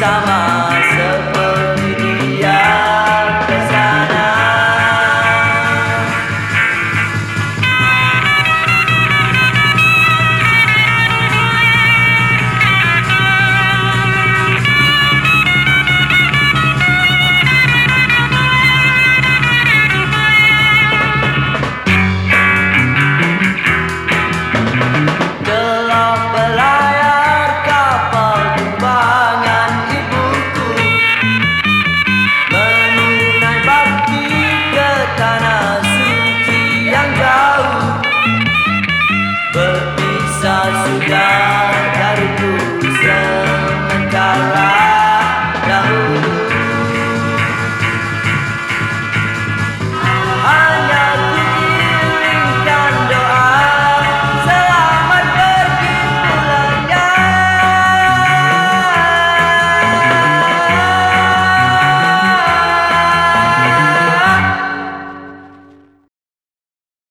sama. berpisah sudah dari dariku sementara.